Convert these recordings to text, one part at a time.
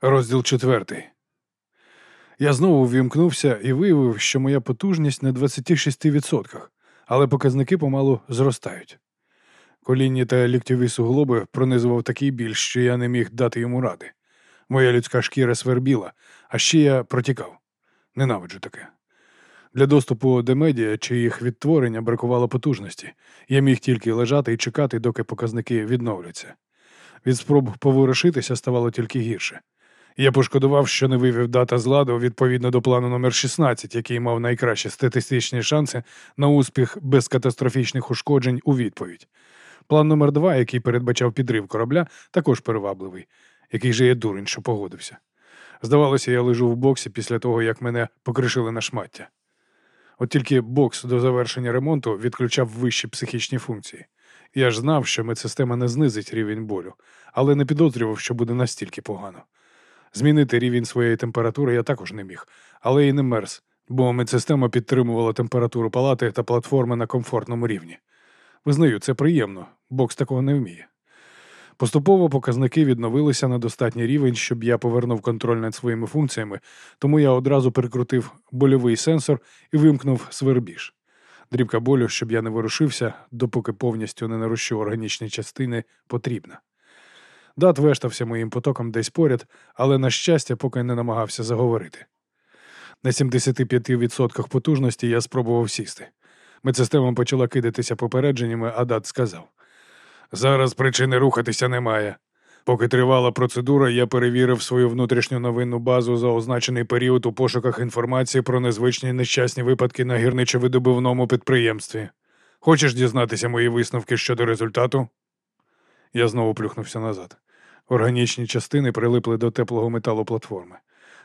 Розділ четвертий. Я знову ввімкнувся і виявив, що моя потужність на 26%, але показники помалу зростають. Колінні та ліктьові суглоби пронизував такий біль, що я не міг дати йому ради. Моя людська шкіра свербіла, а ще я протікав. Ненавиджу таке. Для доступу до медіа чи їх відтворення бракувало потужності. Я міг тільки лежати і чекати, доки показники відновляться. Від спроб поворушитися ставало тільки гірше. Я пошкодував, що не вивів дата з ладу відповідно до плану номер 16 який мав найкращі статистичні шанси на успіх без катастрофічних ушкоджень у відповідь. План номер 2 який передбачав підрив корабля, також перевабливий, який же я дурень, що погодився. Здавалося, я лежу в боксі після того, як мене покришили на шмаття. От тільки бокс до завершення ремонту відключав вищі психічні функції. Я ж знав, що медсистема не знизить рівень болю, але не підозрював, що буде настільки погано. Змінити рівень своєї температури я також не міг, але і не мерз, бо медсистема підтримувала температуру палати та платформи на комфортному рівні. Визнаю, це приємно, бокс такого не вміє. Поступово показники відновилися на достатній рівень, щоб я повернув контроль над своїми функціями, тому я одразу перекрутив больовий сенсор і вимкнув свербіж. Дрібка болю, щоб я не ворушився, допоки повністю не нарощу органічні частини, потрібна. Дат вештався моїм потоком десь поряд, але, на щастя, поки не намагався заговорити. На 75% потужності я спробував сісти. Медсистема почала кидатися попередженнями, а дат сказав: Зараз причини рухатися немає. Поки тривала процедура, я перевірив свою внутрішню новинну базу за означений період у пошуках інформації про незвичні нещасні випадки на гірничо-видобивному підприємстві. Хочеш дізнатися мої висновки щодо результату? Я знову плюхнувся назад. Органічні частини прилипли до теплого металу платформи.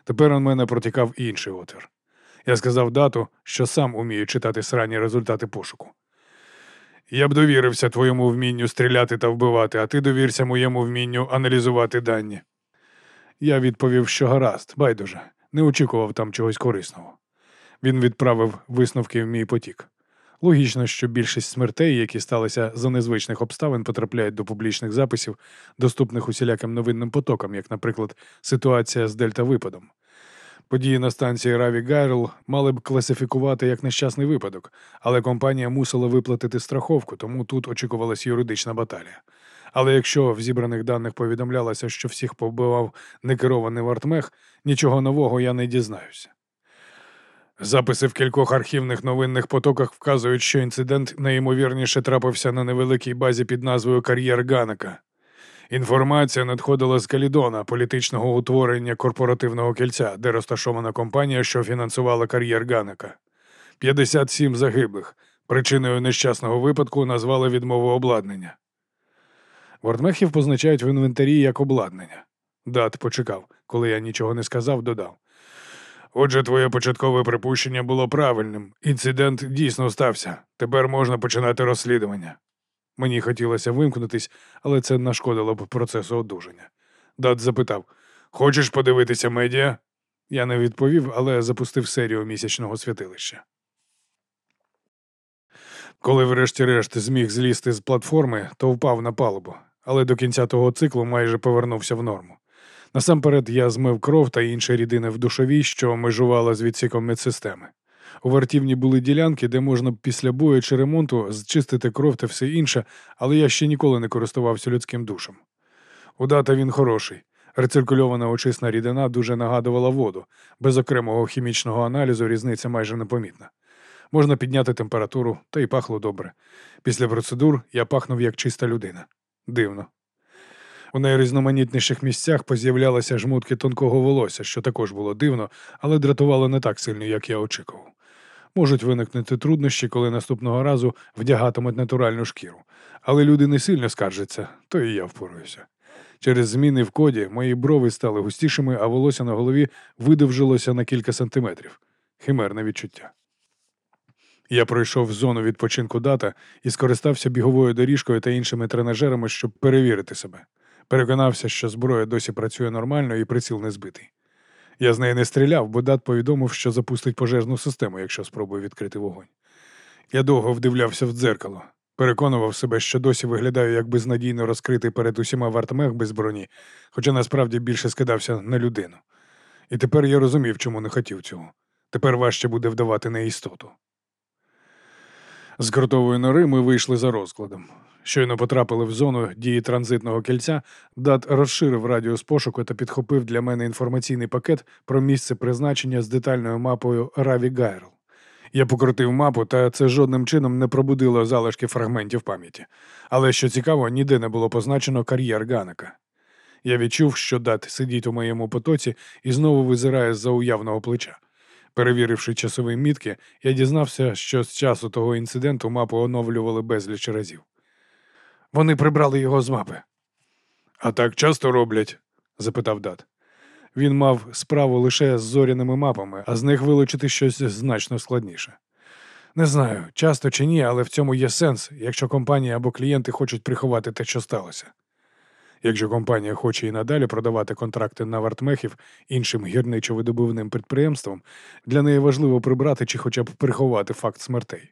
Тепер у мене протікав інший отвір. Я сказав дату, що сам умію читати сранні результати пошуку. Я б довірився твоєму вмінню стріляти та вбивати, а ти довірся моєму вмінню аналізувати дані. Я відповів, що гаразд, байдуже, не очікував там чогось корисного. Він відправив висновки в мій потік. Логічно, що більшість смертей, які сталися за незвичних обставин, потрапляють до публічних записів, доступних усіляким новинним потокам, як, наприклад, ситуація з дельта-випадом. Події на станції Раві Гайрл мали б класифікувати як нещасний випадок, але компанія мусила виплатити страховку, тому тут очікувалась юридична баталія. Але якщо в зібраних даних повідомлялося, що всіх побивав некерований вартмех, нічого нового я не дізнаюся. Записи в кількох архівних новинних потоках вказують, що інцидент найімовірніше трапився на невеликій базі під назвою Кар'єр Ганака. Інформація надходила з Калідона, політичного утворення корпоративного кільця, де розташована компанія, що фінансувала кар'єр Ганака. 57 загиблих. Причиною нещасного випадку назвали відмову обладнання. Вортмехів позначають в інвентарі як обладнання. Дат почекав, коли я нічого не сказав, додав. Отже, твоє початкове припущення було правильним. Інцидент дійсно стався. Тепер можна починати розслідування. Мені хотілося вимкнутись, але це нашкодило б процесу одужання. Дат запитав: Хочеш подивитися медіа? Я не відповів, але запустив серію місячного святилища. Коли, врешті-решт, зміг злізти з платформи, то впав на палубу, але до кінця того циклу майже повернувся в норму. Насамперед я змив кров та інші рідини в душовій, що межувала з відсіком медсистеми. У вартівні були ділянки, де можна після бою чи ремонту зчистити кров та все інше, але я ще ніколи не користувався людським душем. У дата він хороший. Рециркульована очисна рідина дуже нагадувала воду, без окремого хімічного аналізу різниця майже непомітна. Можна підняти температуру, та й пахло добре. Після процедур я пахнув як чиста людина. Дивно. У найрізноманітніших місцях поз'являлися жмутки тонкого волосся, що також було дивно, але дратувало не так сильно, як я очікував. Можуть виникнути труднощі, коли наступного разу вдягатимуть натуральну шкіру. Але люди не сильно скаржаться, то і я впораюся. Через зміни в коді мої брови стали густішими, а волосся на голові видовжилося на кілька сантиметрів. Химерне відчуття. Я пройшов зону відпочинку дата і скористався біговою доріжкою та іншими тренажерами, щоб перевірити себе. Переконався, що зброя досі працює нормально і приціл не збитий. Я з неї не стріляв, бо дат повідомив, що запустить пожежну систему, якщо спробую відкрити вогонь. Я довго вдивлявся в дзеркало. Переконував себе, що досі виглядаю як безнадійно розкритий перед усіма вартмех без броні, хоча насправді більше скидався на людину. І тепер я розумів, чому не хотів цього. Тепер важче буде вдавати на істоту. З крутової нори ми вийшли за розкладом. Щойно потрапили в зону дії транзитного кільця, дат розширив радіус пошуку та підхопив для мене інформаційний пакет про місце призначення з детальною мапою Раві Гайрл. Я покрутив мапу, та це жодним чином не пробудило залишки фрагментів пам'яті. Але що цікаво, ніде не було позначено кар'єр Ганека. Я відчув, що дат сидить у моєму потоці і знову визирає з-за уявного плеча. Перевіривши часові мітки, я дізнався, що з часу того інциденту мапу оновлювали безліч разів. Вони прибрали його з мапи. А так часто роблять? запитав Дат. Він мав справу лише з зоряними мапами, а з них вилучити щось значно складніше. Не знаю, часто чи ні, але в цьому є сенс, якщо компанія або клієнти хочуть приховати те, що сталося. Якщо компанія хоче і надалі продавати контракти на вартмехів іншим гірничо-видобувним підприємствам, для неї важливо прибрати чи хоча б приховати факт смертей.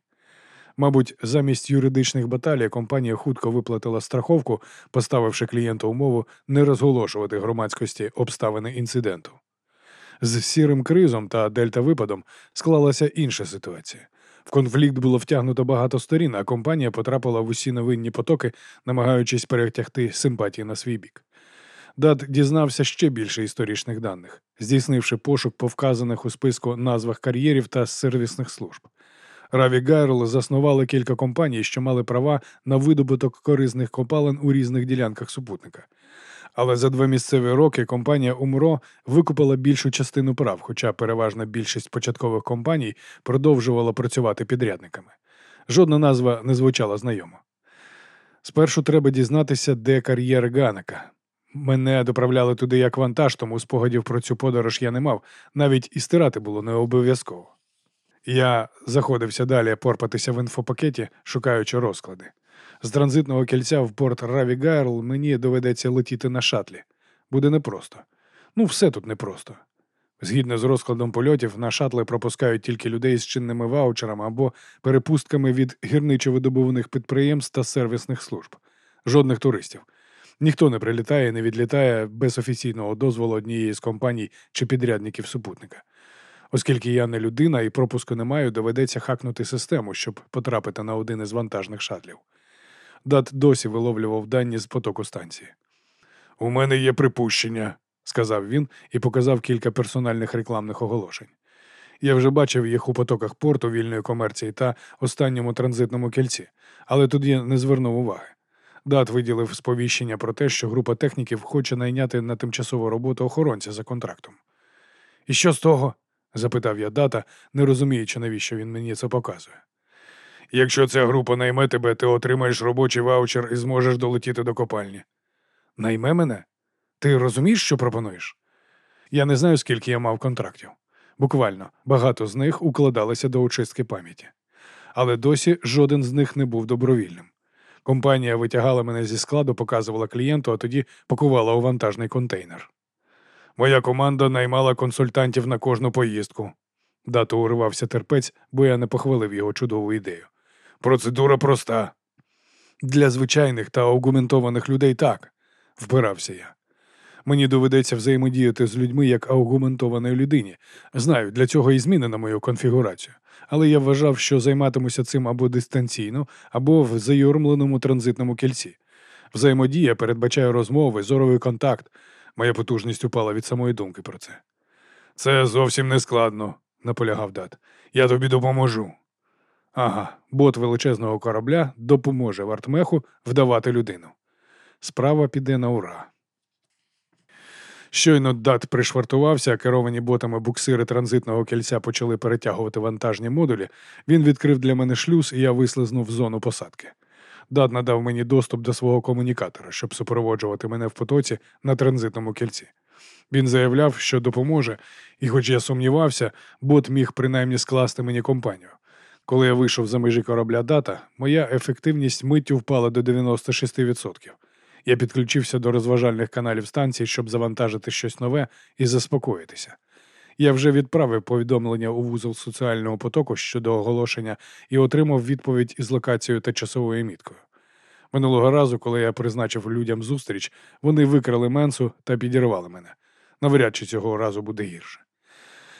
Мабуть, замість юридичних баталій компанія хутко виплатила страховку, поставивши клієнту умову не розголошувати громадськості обставини інциденту. З сірим кризом та дельта-випадом склалася інша ситуація. В конфлікт було втягнуто багато сторін, а компанія потрапила в усі новинні потоки, намагаючись перетягти симпатії на свій бік. Дат дізнався ще більше історичних даних, здійснивши пошук по вказаних у списку назвах кар'єрів та сервісних служб. Раві Гайрл заснували кілька компаній, що мали права на видобуток корисних копалин у різних ділянках супутника. Але за два місцеві роки компанія Умро викупила більшу частину прав, хоча переважна більшість початкових компаній продовжувала працювати підрядниками. Жодна назва не звучала знайомо. Спершу треба дізнатися, де кар'єр Ганека. Мене доправляли туди як вантаж, тому спогадів про цю подорож я не мав, навіть і стирати було не обов'язково. Я заходився далі порпатися в інфопакеті, шукаючи розклади. З транзитного кільця в порт Раві Гайрл мені доведеться летіти на шатлі. Буде непросто. Ну, все тут непросто. Згідно з розкладом польотів, на шатли пропускають тільки людей з чинними ваучерами або перепустками від гірничо-видобувних підприємств та сервісних служб. Жодних туристів. Ніхто не прилітає і не відлітає без офіційного дозволу однієї з компаній чи підрядників супутника. Оскільки я не людина і пропуску не маю, доведеться хакнути систему, щоб потрапити на один із вантажних шатлів. Дат досі виловлював дані з потоку станції. У мене є припущення, сказав він і показав кілька персональних рекламних оголошень. Я вже бачив їх у потоках порту вільної комерції та останньому транзитному кільці, але тоді не звернув уваги. Дат виділив сповіщення про те, що група техніків хоче найняти на тимчасову роботу охоронця за контрактом. І що з того? Запитав я дата, не розуміючи, навіщо він мені це показує. Якщо ця група найме тебе, ти отримаєш робочий ваучер і зможеш долетіти до копальні. Найме мене? Ти розумієш, що пропонуєш? Я не знаю, скільки я мав контрактів. Буквально багато з них укладалися до очистки пам'яті. Але досі жоден з них не був добровільним. Компанія витягала мене зі складу, показувала клієнту, а тоді пакувала у вантажний контейнер. Моя команда наймала консультантів на кожну поїздку. Дато уривався терпець, бо я не похвалив його чудову ідею. Процедура проста. Для звичайних та аугументованих людей так, впирався я. Мені доведеться взаємодіяти з людьми як аугументованій людині. Знаю, для цього і змінено мою конфігурацію. Але я вважав, що займатимуся цим або дистанційно, або в заюрмленому транзитному кільці. Взаємодія передбачає розмови, зоровий контакт. Моя потужність упала від самої думки про це. Це зовсім не складно, наполягав Дат. Я тобі допоможу. Ага, бот величезного корабля допоможе Вартмеху вдавати людину. Справа піде на ура. Щойно дат пришвартувався, керовані ботами буксири транзитного кільця почали перетягувати вантажні модулі. Він відкрив для мене шлюз, і я вислизнув в зону посадки. Дат надав мені доступ до свого комунікатора, щоб супроводжувати мене в потоці на транзитному кільці. Він заявляв, що допоможе, і, хоч я сумнівався, бот міг принаймні скласти мені компанію. Коли я вийшов за межі корабля дата, моя ефективність миттю впала до 96%. Я підключився до розважальних каналів станції, щоб завантажити щось нове і заспокоїтися. Я вже відправив повідомлення у вузол соціального потоку щодо оголошення і отримав відповідь із локацією та часовою міткою. Минулого разу, коли я призначив людям зустріч, вони викрали менсу та підірвали мене. Навряд чи цього разу буде гірше.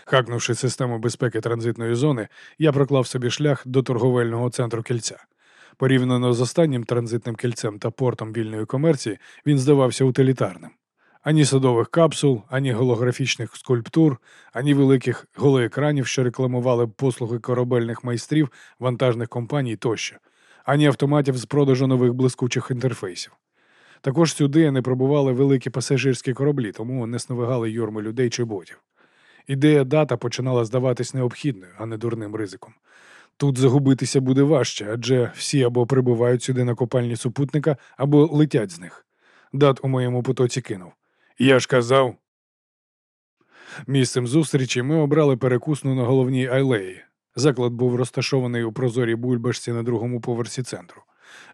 Хакнувши систему безпеки транзитної зони, я проклав собі шлях до торговельного центру кільця. Порівняно з останнім транзитним кільцем та портом вільної комерції, він здавався утилітарним. Ані садових капсул, ані голографічних скульптур, ані великих голоекранів, що рекламували послуги корабельних майстрів, вантажних компаній тощо, ані автоматів з продажу нових блискучих інтерфейсів. Також сюди не пробували великі пасажирські кораблі, тому не сновигали юрми людей чи ботів. Ідея дата починала здаватись необхідною, а не дурним ризиком. Тут загубитися буде важче, адже всі або прибувають сюди на копальні супутника, або летять з них. Дат у моєму потоці кинув. Я ж казав. Місцем зустрічі ми обрали перекусну на головній алеї. Заклад був розташований у прозорій бульбашці на другому поверсі центру.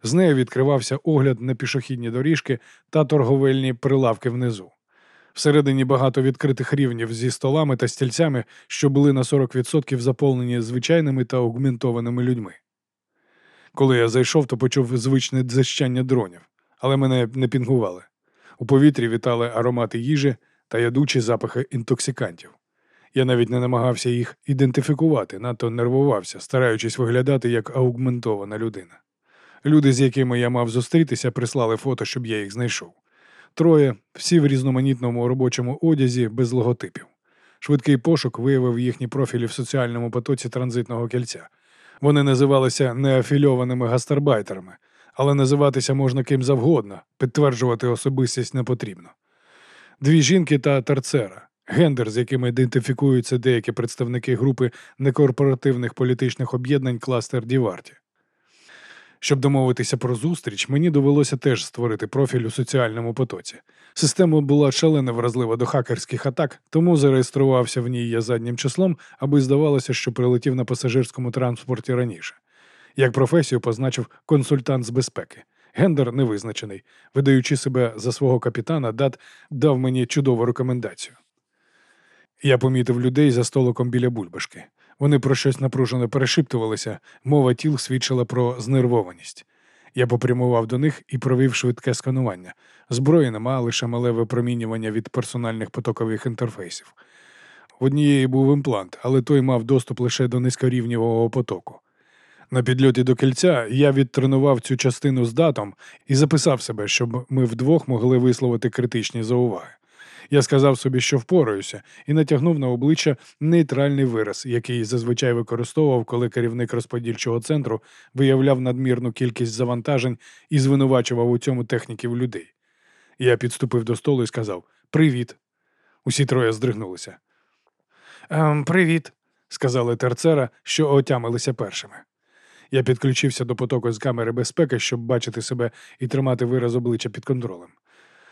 З нею відкривався огляд на пішохідні доріжки та торговельні прилавки внизу. Всередині багато відкритих рівнів зі столами та стільцями, що були на 40% заповнені звичайними та аугментованими людьми. Коли я зайшов, то почув звичне дзищання дронів, але мене не пінгували. У повітрі вітали аромати їжі та ядучі запахи інтоксикантів. Я навіть не намагався їх ідентифікувати, надто нервувався, стараючись виглядати як аугментована людина. Люди, з якими я мав зустрітися, прислали фото, щоб я їх знайшов. Троє, всі в різноманітному робочому одязі без логотипів. Швидкий пошук виявив їхні профілі в соціальному потоці транзитного кільця. Вони називалися неафільованими гастарбайтерами, але називатися можна ким завгодно, підтверджувати особистість не потрібно. Дві жінки та терцера, гендер, з якими ідентифікуються деякі представники групи некорпоративних політичних об'єднань кластер Діварті. Щоб домовитися про зустріч, мені довелося теж створити профіль у соціальному потоці. Система була шалено вразлива до хакерських атак, тому зареєструвався в ній я заднім числом, аби здавалося, що прилетів на пасажирському транспорті раніше. Як професію позначив консультант з безпеки. Гендер невизначений, видаючи себе за свого капітана, дат дав мені чудову рекомендацію. Я помітив людей за столиком біля бульбашки. Вони про щось напружено перешиптувалися, мова тіл свідчила про знервованість. Я попрямував до них і провів швидке сканування. Зброї нема, лише мале випромінювання від персональних потокових інтерфейсів. В однієї був імплант, але той мав доступ лише до низькорівнівого потоку. На підльоті до кільця я відтренував цю частину з датом і записав себе, щоб ми вдвох могли висловити критичні зауваги. Я сказав собі, що впораюся, і натягнув на обличчя нейтральний вираз, який зазвичай використовував, коли керівник розподільчого центру виявляв надмірну кількість завантажень і звинувачував у цьому техніків людей. Я підступив до столу і сказав Привіт. Усі троє здригнулися. «Ем, Привіт, сказали терцера, що отямилися першими. Я підключився до потоку з камери безпеки, щоб бачити себе і тримати вираз обличчя під контролем.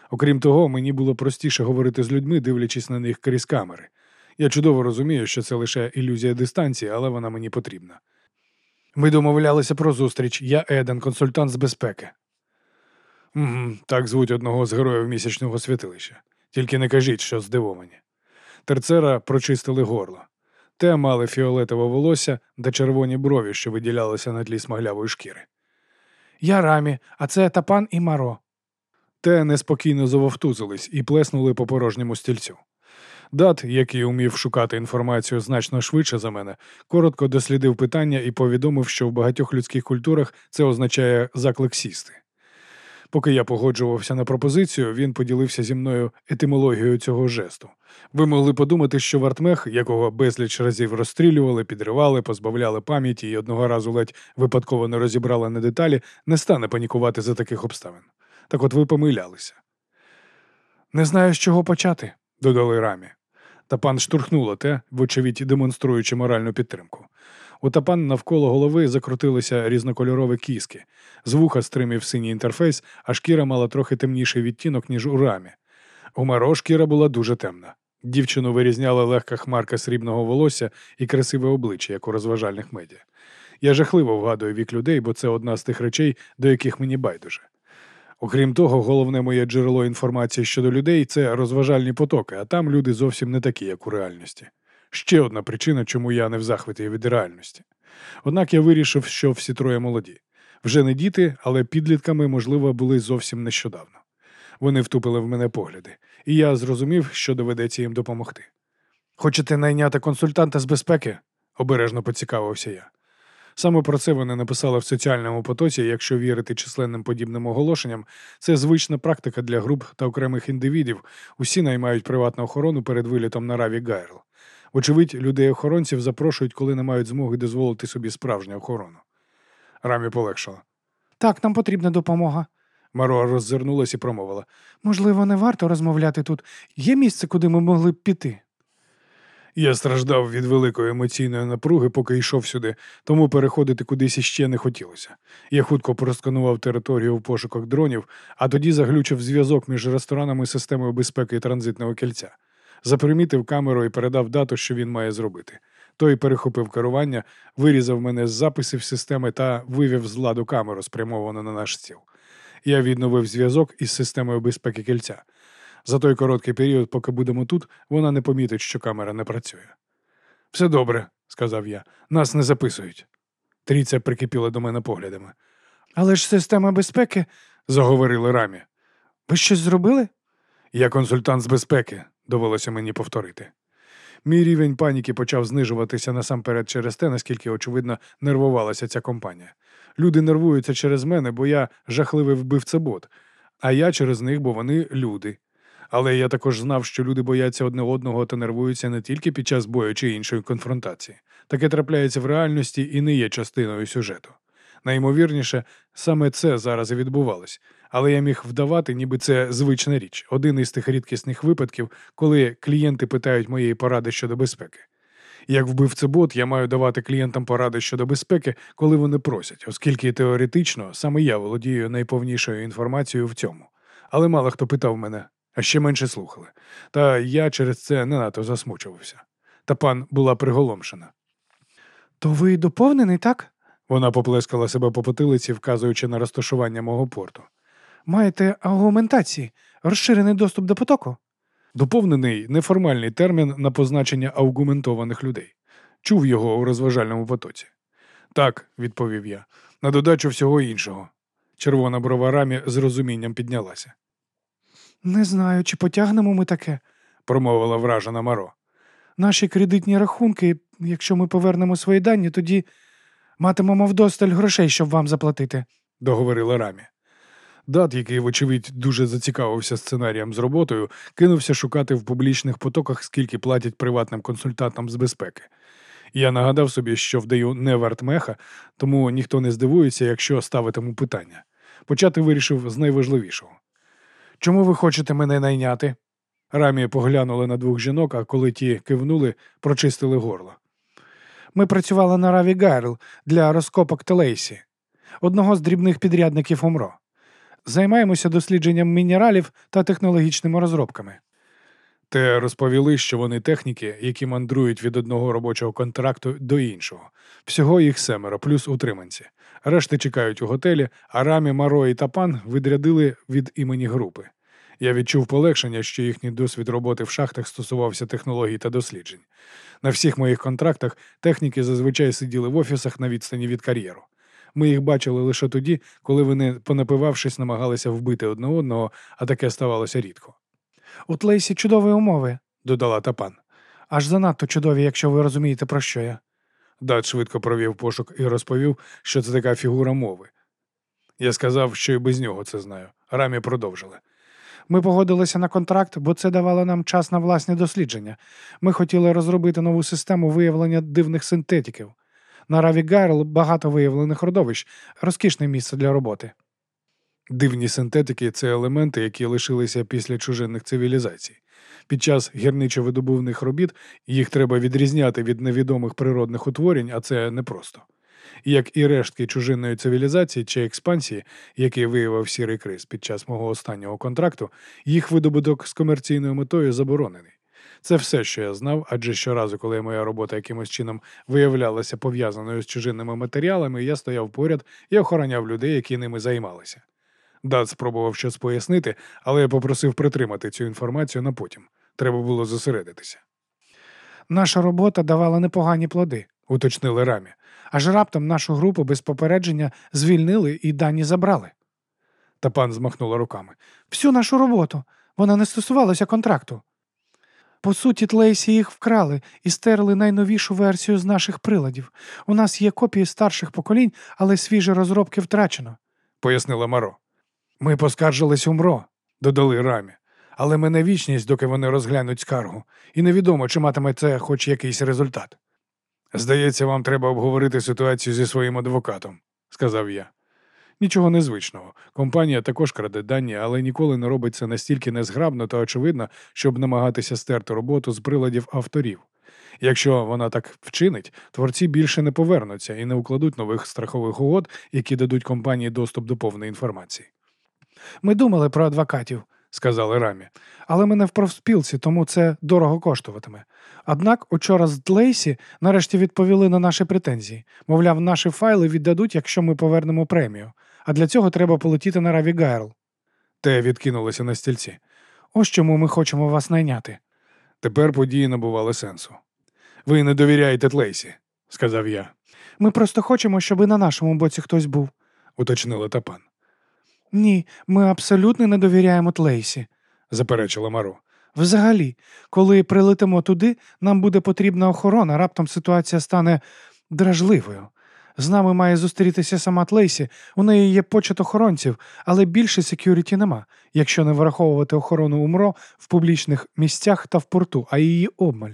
Окрім того, мені було простіше говорити з людьми, дивлячись на них крізь камери. Я чудово розумію, що це лише ілюзія дистанції, але вона мені потрібна. Ми домовлялися про зустріч. Я Еден, консультант з безпеки. «Угу, Так звуть одного з героїв місячного святилища. Тільки не кажіть, що здивовані. Терцера прочистили горло. Те мали фіолетове волосся та червоні брові, що виділялися на тлі смаглявої шкіри. Я рамі, а це тапан і маро. Те неспокійно завовтузились і плеснули по порожньому стільцю. Дат, який умів шукати інформацію значно швидше за мене, коротко дослідив питання і повідомив, що в багатьох людських культурах це означає заклик сісти. Поки я погоджувався на пропозицію, він поділився зі мною етимологією цього жесту. Ви могли подумати, що Вартмех, якого безліч разів розстрілювали, підривали, позбавляли пам'яті і одного разу ледь випадково не розібрали на деталі, не стане панікувати за таких обставин. Так от ви помилялися. Не знаю, з чого почати, додали рамі. Тапан штурхнуло те, вочевидь демонструючи моральну підтримку. У тапан навколо голови закрутилися різнокольорові кіски. З вуха стримів синій інтерфейс, а шкіра мала трохи темніший відтінок, ніж у рамі. У Маро шкіра була дуже темна. Дівчину вирізняла легка хмарка срібного волосся і красиве обличчя, як у розважальних медіа. Я жахливо вгадую вік людей, бо це одна з тих речей, до яких мені байдуже. Окрім того, головне моє джерело інформації щодо людей це розважальні потоки, а там люди зовсім не такі, як у реальності. Ще одна причина, чому я не в захваті від реальності. Однак я вирішив, що всі троє молоді. Вже не діти, але підлітками, можливо, були зовсім нещодавно. Вони втупили в мене погляди, і я зрозумів, що доведеться їм допомогти. Хочете найняти консультанта з безпеки? обережно поцікавився я. Саме про це вони написали в соціальному потоці, якщо вірити численним подібним оголошенням, це звична практика для груп та окремих індивідів. Усі наймають приватну охорону перед вилітом на Раві Гайрл. Вочевидь, людей-охоронців запрошують, коли не мають змоги дозволити собі справжню охорону. Рамі полегшала. Так, нам потрібна допомога. Маро роззирнулась і промовила. Можливо, не варто розмовляти тут. Є місце, куди ми могли б піти. Я страждав від великої емоційної напруги, поки йшов сюди, тому переходити кудись іще не хотілося. Я хутко просканував територію в пошуках дронів, а тоді заглючив зв'язок між ресторанами системою безпеки і транзитного кільця. Запримітив камеру і передав дату, що він має зробити. Той перехопив керування, вирізав мене з записів системи та вивів з ладу камеру, спрямовану на наш стіл. Я відновив зв'язок із системою безпеки кільця. За той короткий період, поки будемо тут, вона не помітить, що камера не працює. Все добре, сказав я, нас не записують. Трійця прикипіла до мене поглядами. Але ж система безпеки, Заговорили рамі. ви щось зробили? Я консультант з безпеки, довелося мені повторити. Мій рівень паніки почав знижуватися насамперед через те, наскільки, очевидно, нервувалася ця компанія. Люди нервуються через мене, бо я жахливий вбивцебот, а я через них, бо вони люди. Але я також знав, що люди бояться одне одного та нервуються не тільки під час бою чи іншої конфронтації. Таке трапляється в реальності і не є частиною сюжету. Найімовірніше, саме це зараз і відбувалось, але я міг вдавати, ніби це звична річ, один із тих рідкісних випадків, коли клієнти питають моєї поради щодо безпеки. Як вбивцебот, я маю давати клієнтам поради щодо безпеки, коли вони просять, оскільки теоретично саме я володію найповнішою інформацією в цьому. Але мало хто питав мене, а ще менше слухали. Та я через це не надто засмучувався. Та пан була приголомшена. То ви доповнений, так? Вона поплескала себе по потилиці, вказуючи на розташування мого порту. Маєте аргументації, розширений доступ до потоку? Доповнений неформальний термін на позначення аугументованих людей. Чув його у розважальному потоці. Так, відповів я, на додачу всього іншого. Червона брова рамі з розумінням піднялася, Не знаю, чи потягнемо ми таке. промовила вражена Маро. Наші кредитні рахунки, якщо ми повернемо свої дані, тоді матимемо вдосталь грошей, щоб вам заплатити. договорила рамі. Дат, який, вочевидь, дуже зацікавився сценарієм з роботою, кинувся шукати в публічних потоках, скільки платять приватним консультантам з безпеки. Я нагадав собі, що вдаю не вартмеха, тому ніхто не здивується, якщо ставитиму питання. Почати вирішив з найважливішого. Чому ви хочете мене найняти? Рамі поглянули на двох жінок, а коли ті кивнули, прочистили горло. Ми працювали на Раві Гайрл для розкопок Телейсі, одного з дрібних підрядників ОМРО. Займаємося дослідженням мінералів та технологічними розробками. Те розповіли, що вони техніки, які мандрують від одного робочого контракту до іншого. Всього їх семеро, плюс утриманці. Решти чекають у готелі, а рамі, Маро і Тапан відрядили від імені групи. Я відчув полегшення, що їхній досвід роботи в шахтах стосувався технологій та досліджень. На всіх моїх контрактах техніки зазвичай сиділи в офісах на відстані від кар'єру. Ми їх бачили лише тоді, коли вони, понапивавшись, намагалися вбити одне одного, а таке ставалося рідко. У Тлейсі чудові умови, Додала Тапан. аж занадто чудові, якщо ви розумієте, про що я. Дат швидко провів пошук і розповів, що це така фігура мови. Я сказав, що і без нього це знаю. Рамі продовжили. Ми погодилися на контракт, бо це давало нам час на власні дослідження. Ми хотіли розробити нову систему виявлення дивних синтетиків. На Раві Гайрл багато виявлених родовищ, розкішне місце для роботи. Дивні синтетики це елементи, які лишилися після чужинних цивілізацій. Під час гірничо-видобувних робіт їх треба відрізняти від невідомих природних утворень, а це непросто. Як і рештки чужинної цивілізації чи експансії, які виявив сірий криз під час мого останнього контракту, їх видобуток з комерційною метою заборонений. Це все, що я знав, адже щоразу, коли моя робота якимось чином виявлялася пов'язаною з чужинними матеріалами, я стояв поряд і охороняв людей, які ними займалися. Дат спробував щось пояснити, але я попросив притримати цю інформацію на потім. Треба було зосередитися. Наша робота давала непогані плоди, уточнили рамі. Аж раптом нашу групу без попередження звільнили і дані забрали. Та пан змахнула руками. Всю нашу роботу. Вона не стосувалася контракту. По суті, Тлейсі їх вкрали і стерли найновішу версію з наших приладів. У нас є копії старших поколінь, але свіжі розробки втрачено, пояснила Маро. Ми поскаржились у МРО, додали рамі. Але мене вічність, доки вони розглянуть скаргу, і невідомо, чи матиме це хоч якийсь результат. Здається, вам треба обговорити ситуацію зі своїм адвокатом, сказав я. Нічого незвичного. Компанія також краде дані, але ніколи не робить це настільки незграбно та очевидно, щоб намагатися стерти роботу з приладів авторів. Якщо вона так вчинить, творці більше не повернуться і не укладуть нових страхових угод, які дадуть компанії доступ до повної інформації. Ми думали про адвокатів, сказали Рамі, але ми не в профспілці, тому це дорого коштуватиме. Однак учора з Длейсі нарешті відповіли на наші претензії. Мовляв, наші файли віддадуть, якщо ми повернемо премію. А для цього треба полетіти на Раві Гайрл. Те відкинулося на стільці. Ось чому ми хочемо вас найняти. Тепер події набували сенсу. Ви не довіряєте Тлейсі, сказав я. Ми просто хочемо, щоб і на нашому боці хтось був, уточнила тапан. Ні, ми абсолютно не довіряємо Тлейсі, заперечила Маро. Взагалі, коли прилетимо туди, нам буде потрібна охорона, раптом ситуація стане дражливою. З нами має зустрітися сама Тлейсі, у неї є почет охоронців, але більше секюріті нема, якщо не враховувати охорону умро в публічних місцях та в порту, а її обмаль.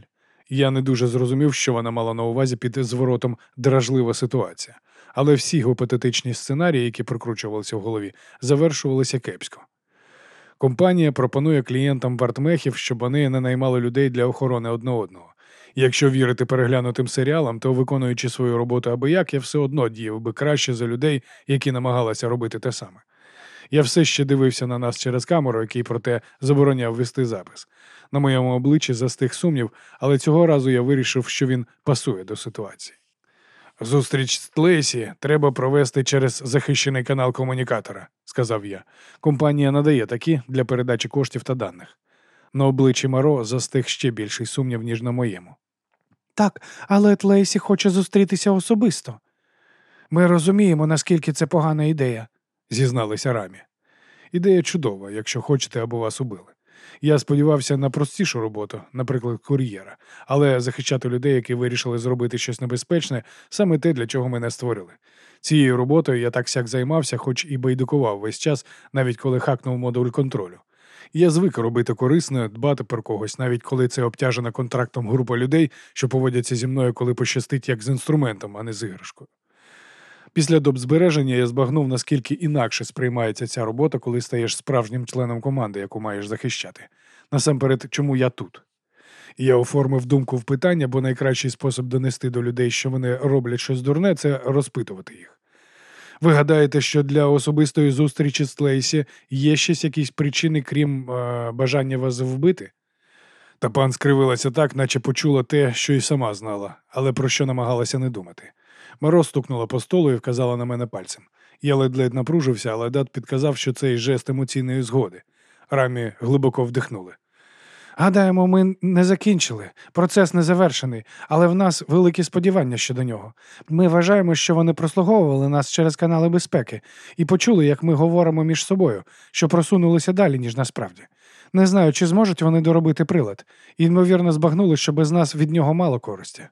Я не дуже зрозумів, що вона мала на увазі під зворотом дражлива ситуація, але всі гіпотетичні сценарії, які прокручувалися в голові, завершувалися кепсько. Компанія пропонує клієнтам вартмехів, щоб вони не наймали людей для охорони одне одного. Якщо вірити переглянутим серіалам, то виконуючи свою роботу аби як, я все одно діяв би краще за людей, які намагалися робити те саме. Я все ще дивився на нас через камеру, який проте забороняв вести запис. На моєму обличчі застиг сумнів, але цього разу я вирішив, що він пасує до ситуації. Зустріч з Тлейсі треба провести через захищений канал комунікатора, сказав я. Компанія надає такі для передачі коштів та даних. На обличчі Маро застиг ще більший сумнів, ніж на моєму. Так, але Тлейсі хоче зустрітися особисто. Ми розуміємо, наскільки це погана ідея, зізналися рамі. Ідея чудова, якщо хочете, аби вас убили. Я сподівався на простішу роботу, наприклад, кур'єра, але захищати людей, які вирішили зробити щось небезпечне, саме те, для чого мене створили. Цією роботою я так сяк займався, хоч і байдикував весь час, навіть коли хакнув модуль контролю. Я звик робити корисно, дбати про когось, навіть коли це обтяжена контрактом група людей, що поводяться зі мною, коли пощастить як з інструментом, а не з іграшкою. Після добзбереження я збагнув, наскільки інакше сприймається ця робота, коли стаєш справжнім членом команди, яку маєш захищати. Насамперед, чому я тут? Я оформив думку в питання, бо найкращий спосіб донести до людей, що вони роблять щось дурне, це розпитувати їх. Ви гадаєте, що для особистої зустрічі з Тлейсі є щось якісь причини, крім е, бажання вас вбити? Та пан скривилася так, наче почула те, що й сама знала, але про що намагалася не думати. Маро стукнула по столу і вказала на мене пальцем. Я ледь-ледь напружився, але дат підказав, що це жест емоційної згоди. Рамі глибоко вдихнули. Гадаємо, ми не закінчили. Процес не завершений, але в нас великі сподівання щодо нього. Ми вважаємо, що вони прослуговували нас через канали безпеки і почули, як ми говоримо між собою, що просунулися далі, ніж насправді. Не знаю, чи зможуть вони доробити прилад, і, ймовірно, збагнули, що без нас від нього мало користі.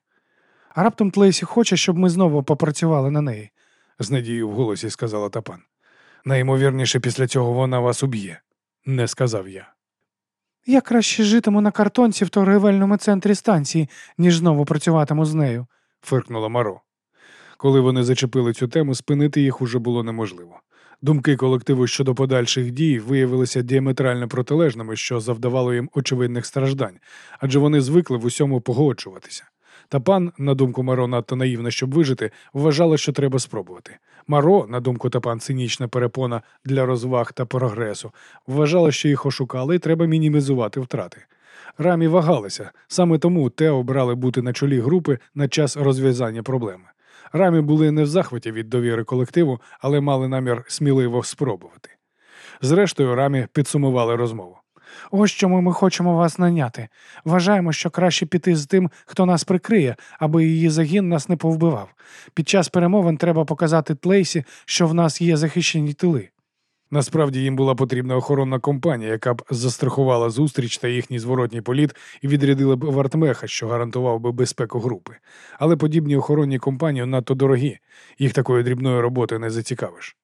А раптом Тлейсі хоче, щоб ми знову попрацювали на неї, з надією в голосі сказала Тапан. Найімовірніше, після цього вона вас уб'є, не сказав я. Я краще житиму на картонці в торгівельному центрі станції, ніж знову працюватиму з нею, фиркнула Маро. Коли вони зачепили цю тему, спинити їх уже було неможливо. Думки колективу щодо подальших дій виявилися діаметрально протилежними, що завдавало їм очевидних страждань, адже вони звикли в усьому погоджуватися. Та пан, на думку Маро, надто наївна, щоб вижити, вважала, що треба спробувати. Маро, на думку Тапан, цинічна перепона для розваг та прогресу, вважала, що їх ошукали і треба мінімізувати втрати. Рамі вагалися, саме тому те обрали бути на чолі групи на час розв'язання проблеми. Рамі були не в захваті від довіри колективу, але мали намір сміливо спробувати. Зрештою, рамі підсумували розмову. Ось чому ми хочемо вас наняти. Вважаємо, що краще піти з тим, хто нас прикриє, аби її загін нас не повбивав. Під час перемовин треба показати Тлейсі, що в нас є захищені тили. Насправді їм була потрібна охоронна компанія, яка б застрахувала зустріч та їхній зворотній політ і відрядила б вартмеха, що гарантував би безпеку групи. Але подібні охоронні компанії надто дорогі, їх такої дрібної роботи не зацікавиш.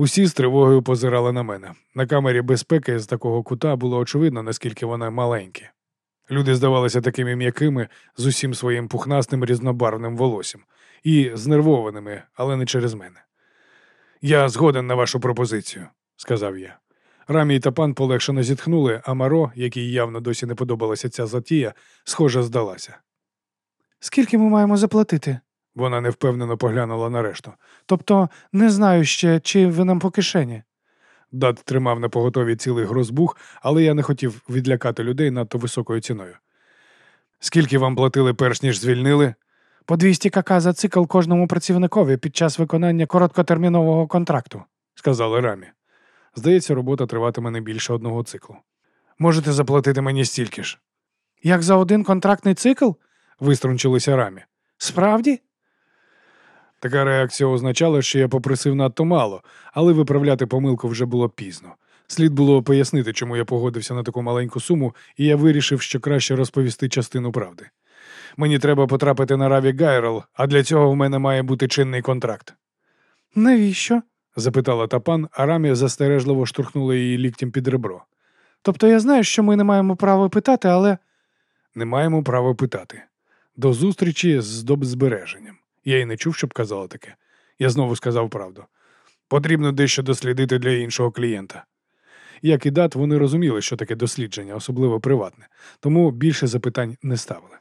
Усі з тривогою позирали на мене. На камері безпеки з такого кута було очевидно, наскільки вона маленьке. Люди здавалися такими м'якими з усім своїм пухнастим різнобарвним волоссям і знервованими, але не через мене. Я згоден на вашу пропозицію, сказав я. Рамі та пан полегшено зітхнули, а Маро, якій явно досі не подобалася ця затія, схоже, здалася. Скільки ми маємо заплатити? Вона невпевнено поглянула на решту. Тобто не знаю ще, чи ви нам по кишені. Дат тримав на поготові цілий грозбух, але я не хотів відлякати людей надто високою ціною. Скільки вам платили перш ніж звільнили? По 200 кака за цикл кожному працівникові під час виконання короткотермінового контракту. сказали Рамі. Здається, робота триватиме не більше одного циклу. Можете заплатити мені стільки ж. Як за один контрактний цикл? Виструнчилися Рамі. Справді? Така реакція означала, що я попросив надто мало, але виправляти помилку вже було пізно. Слід було пояснити, чому я погодився на таку маленьку суму, і я вирішив, що краще розповісти частину правди. Мені треба потрапити на Раві Гайрел, а для цього в мене має бути чинний контракт. Навіщо? запитала Тапан, а Рамі застережливо штурхнула її ліктем під ребро. Тобто я знаю, що ми не маємо права питати, але Не маємо права питати. До зустрічі з добзбереженням. Я й не чув, щоб казала таке. Я знову сказав правду. Потрібно дещо дослідити для іншого клієнта. Як і дат, вони розуміли, що таке дослідження, особливо приватне, тому більше запитань не ставили.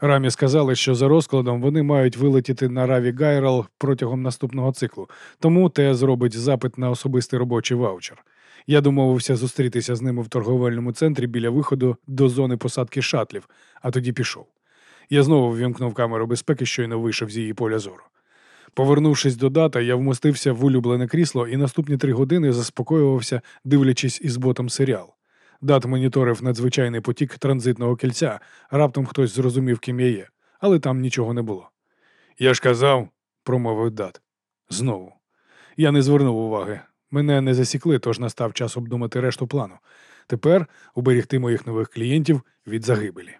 Рамі сказали, що за розкладом вони мають вилетіти на Раві Гайрал протягом наступного циклу, тому те зробить запит на особистий робочий ваучер. Я домовився зустрітися з ними в торговельному центрі біля виходу до зони посадки шатлів, а тоді пішов. Я знову ввімкнув камеру безпеки, щойно вийшов з її поля зору. Повернувшись до дата, я вмостився в улюблене крісло і наступні три години заспокоювався, дивлячись із ботом серіал. Дат моніторив надзвичайний потік транзитного кільця, раптом хтось зрозумів, ким я є, але там нічого не було. Я ж казав, промовив дат. Знову. Я не звернув уваги. Мене не засікли, тож настав час обдумати решту плану. Тепер уберегти моїх нових клієнтів від загибелі.